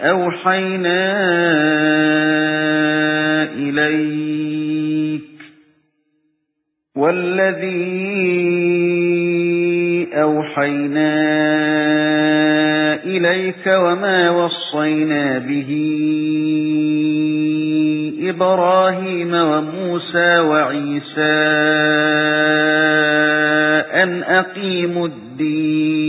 أَوْحَيْنَا إِلَيْكَ وَالَّذِي أَوْحَيْنَا إِلَيْكَ وَمَا وَصَّيْنَا بِهِ إِبْرَاهِيمَ وَمُوسَى وَعِيسَى أَنْ أَقِيمُوا الدِّينَ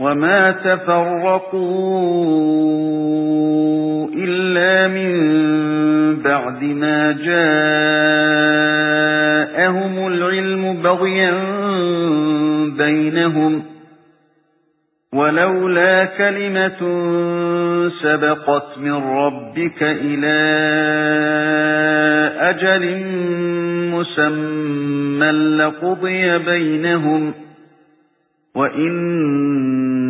وَمَا تَفَرَّقُوا إِلَّا مِن بَعْدِ مَا جَاءَهُمُ الْعِلْمُ بَغْيًا بَيْنَهُمْ وَلَوْلَا كَلِمَةٌ سَبَقَتْ مِنْ رَبِّكَ إِلَى أَجَلٍ مُّسَمًّى لَّقُضِيَ بَيْنَهُمْ وَإِنَّ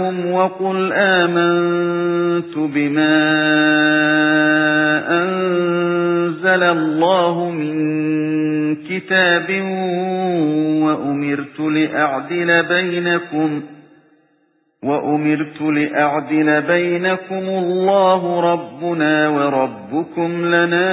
وَقُلْ آمَنْتُ بِمَا أَنزَلَ اللَّهُ مِنْ كِتَابٍ وَأُمِرْتُ لِأَعْدِلَ بَيْنَكُمْ وَأُمِرْتُ لِأَعْدِلَ بَيْنَكُمُ اللَّهُ رَبُّنَا وَرَبُّكُمْ لَنَا